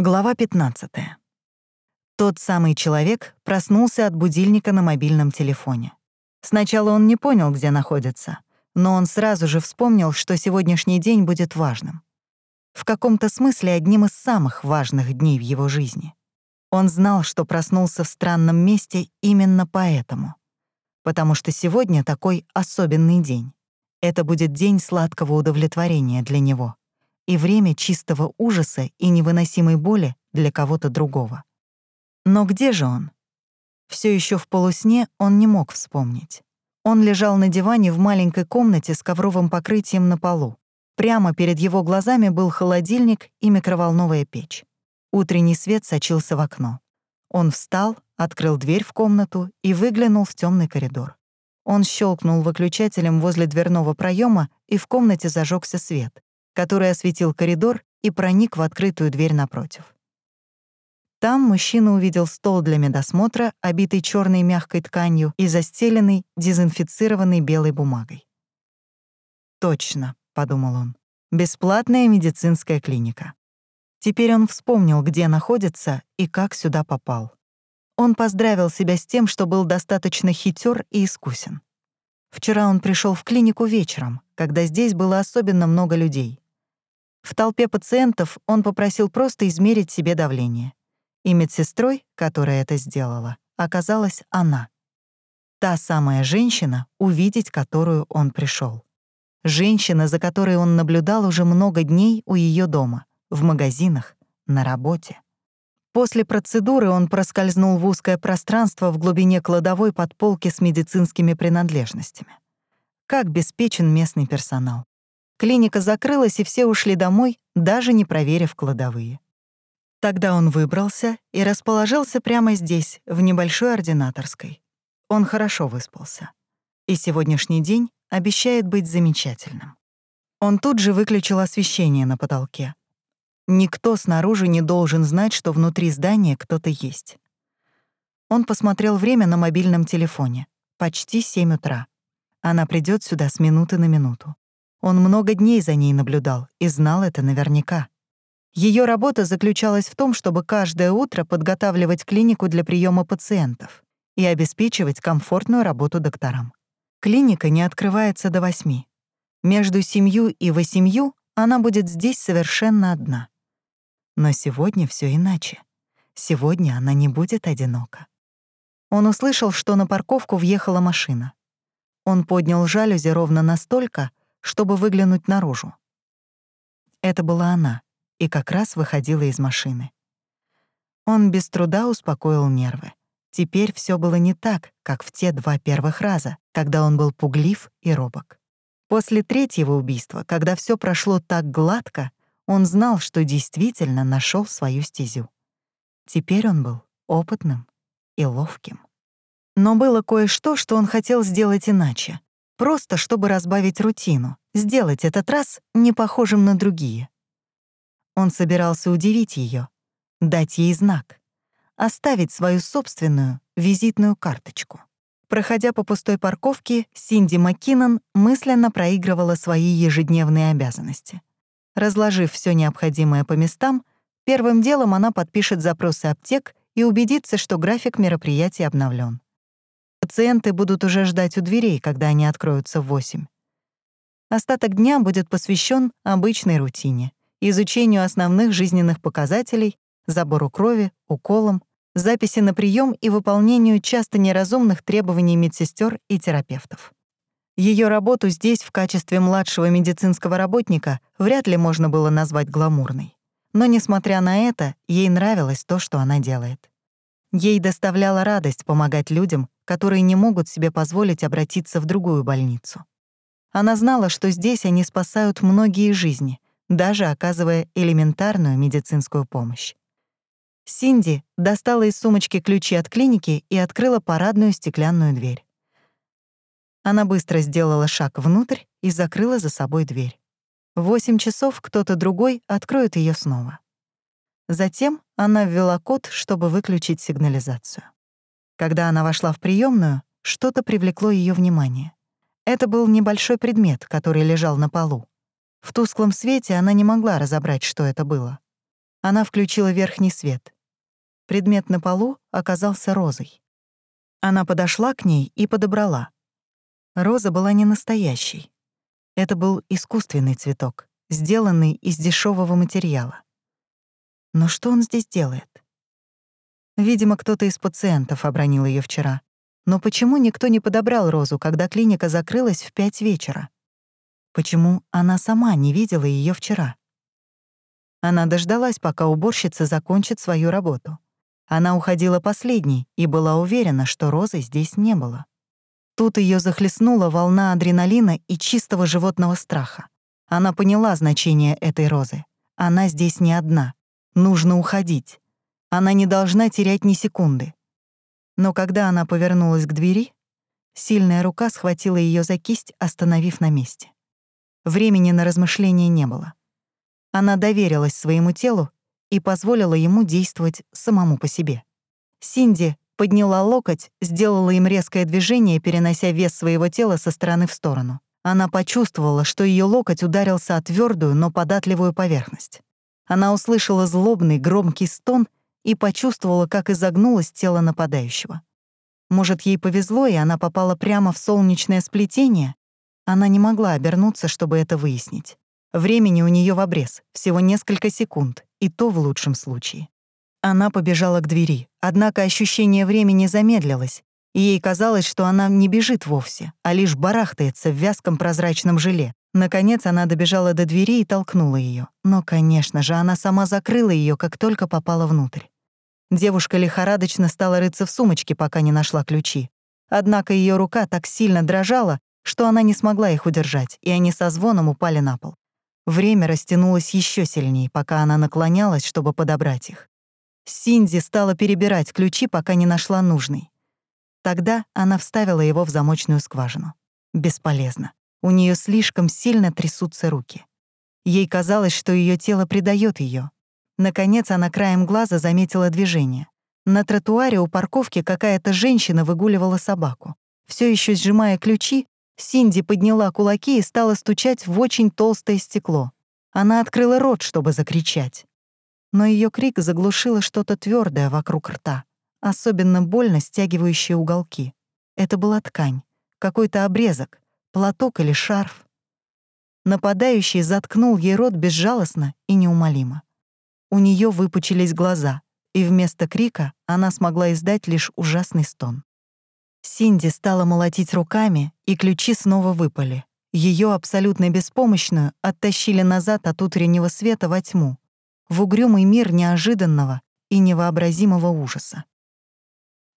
Глава 15. Тот самый человек проснулся от будильника на мобильном телефоне. Сначала он не понял, где находится, но он сразу же вспомнил, что сегодняшний день будет важным. В каком-то смысле одним из самых важных дней в его жизни. Он знал, что проснулся в странном месте именно поэтому. Потому что сегодня такой особенный день. Это будет день сладкого удовлетворения для него и время чистого ужаса и невыносимой боли для кого-то другого. Но где же он? Все еще в полусне он не мог вспомнить. Он лежал на диване в маленькой комнате с ковровым покрытием на полу. Прямо перед его глазами был холодильник и микроволновая печь. Утренний свет сочился в окно. Он встал, открыл дверь в комнату и выглянул в темный коридор. Он щелкнул выключателем возле дверного проема, и в комнате зажегся свет который осветил коридор и проник в открытую дверь напротив. Там мужчина увидел стол для медосмотра, обитый черной мягкой тканью и застеленный дезинфицированной белой бумагой. «Точно», — подумал он, — «бесплатная медицинская клиника». Теперь он вспомнил, где находится и как сюда попал. Он поздравил себя с тем, что был достаточно хитер и искусен. Вчера он пришел в клинику вечером, когда здесь было особенно много людей. В толпе пациентов он попросил просто измерить себе давление. И медсестрой, которая это сделала, оказалась она. Та самая женщина, увидеть которую он пришел. Женщина, за которой он наблюдал уже много дней у ее дома, в магазинах, на работе. После процедуры он проскользнул в узкое пространство в глубине кладовой под полки с медицинскими принадлежностями. Как беспечен местный персонал. Клиника закрылась, и все ушли домой, даже не проверив кладовые. Тогда он выбрался и расположился прямо здесь, в небольшой ординаторской. Он хорошо выспался. И сегодняшний день обещает быть замечательным. Он тут же выключил освещение на потолке. Никто снаружи не должен знать, что внутри здания кто-то есть. Он посмотрел время на мобильном телефоне. Почти 7 утра. Она придет сюда с минуты на минуту. Он много дней за ней наблюдал и знал это наверняка. Ее работа заключалась в том, чтобы каждое утро подготавливать клинику для приема пациентов и обеспечивать комфортную работу докторам. Клиника не открывается до восьми. Между семью и восемью она будет здесь совершенно одна. Но сегодня все иначе. Сегодня она не будет одинока. Он услышал, что на парковку въехала машина. Он поднял жалюзи ровно настолько, чтобы выглянуть наружу. Это была она, и как раз выходила из машины. Он без труда успокоил нервы. Теперь все было не так, как в те два первых раза, когда он был пуглив и робок. После третьего убийства, когда все прошло так гладко, он знал, что действительно нашел свою стезю. Теперь он был опытным и ловким. Но было кое-что, что он хотел сделать иначе, Просто чтобы разбавить рутину, сделать этот раз не похожим на другие. Он собирался удивить ее, дать ей знак, оставить свою собственную визитную карточку. Проходя по пустой парковке, Синди Маккинон мысленно проигрывала свои ежедневные обязанности. Разложив все необходимое по местам, первым делом она подпишет запросы аптек и убедится, что график мероприятий обновлен. Пациенты будут уже ждать у дверей, когда они откроются в 8. Остаток дня будет посвящен обычной рутине, изучению основных жизненных показателей, забору крови, уколам, записи на прием и выполнению часто неразумных требований медсестер и терапевтов. Ее работу здесь в качестве младшего медицинского работника вряд ли можно было назвать гламурной. Но, несмотря на это, ей нравилось то, что она делает. Ей доставляла радость помогать людям, которые не могут себе позволить обратиться в другую больницу. Она знала, что здесь они спасают многие жизни, даже оказывая элементарную медицинскую помощь. Синди достала из сумочки ключи от клиники и открыла парадную стеклянную дверь. Она быстро сделала шаг внутрь и закрыла за собой дверь. В восемь часов кто-то другой откроет ее снова. Затем она ввела код, чтобы выключить сигнализацию. Когда она вошла в приемную, что-то привлекло ее внимание. Это был небольшой предмет, который лежал на полу. В тусклом свете она не могла разобрать, что это было. Она включила верхний свет. Предмет на полу оказался розой. Она подошла к ней и подобрала. Роза была не настоящей. Это был искусственный цветок, сделанный из дешевого материала. Но что он здесь делает? Видимо, кто-то из пациентов обронил ее вчера. Но почему никто не подобрал розу, когда клиника закрылась в пять вечера? Почему она сама не видела ее вчера? Она дождалась, пока уборщица закончит свою работу. Она уходила последней и была уверена, что розы здесь не было. Тут ее захлестнула волна адреналина и чистого животного страха. Она поняла значение этой розы. Она здесь не одна. Нужно уходить. Она не должна терять ни секунды. Но когда она повернулась к двери, сильная рука схватила ее за кисть, остановив на месте. Времени на размышления не было. Она доверилась своему телу и позволила ему действовать самому по себе. Синди подняла локоть, сделала им резкое движение, перенося вес своего тела со стороны в сторону. Она почувствовала, что ее локоть ударился о твердую, но податливую поверхность. Она услышала злобный, громкий стон и почувствовала, как изогнулось тело нападающего. Может, ей повезло, и она попала прямо в солнечное сплетение? Она не могла обернуться, чтобы это выяснить. Времени у нее в обрез, всего несколько секунд, и то в лучшем случае. Она побежала к двери, однако ощущение времени замедлилось, и ей казалось, что она не бежит вовсе, а лишь барахтается в вязком прозрачном желе. Наконец она добежала до двери и толкнула ее. Но, конечно же, она сама закрыла ее, как только попала внутрь. Девушка лихорадочно стала рыться в сумочке, пока не нашла ключи. Однако ее рука так сильно дрожала, что она не смогла их удержать, и они со звоном упали на пол. Время растянулось еще сильнее, пока она наклонялась, чтобы подобрать их. Синди стала перебирать ключи, пока не нашла нужный. Тогда она вставила его в замочную скважину. Бесполезно. У нее слишком сильно трясутся руки. Ей казалось, что ее тело предает ее. Наконец она краем глаза заметила движение. На тротуаре у парковки какая-то женщина выгуливала собаку. Все еще сжимая ключи, Синди подняла кулаки и стала стучать в очень толстое стекло. Она открыла рот, чтобы закричать. Но ее крик заглушило что-то твердое вокруг рта, особенно больно стягивающее уголки. Это была ткань, какой-то обрезок, платок или шарф. Нападающий заткнул ей рот безжалостно и неумолимо. У нее выпучились глаза, и вместо крика она смогла издать лишь ужасный стон. Синди стала молотить руками, и ключи снова выпали. Ее абсолютно беспомощную оттащили назад от утреннего света во тьму, в угрюмый мир неожиданного и невообразимого ужаса.